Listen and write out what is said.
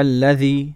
الذي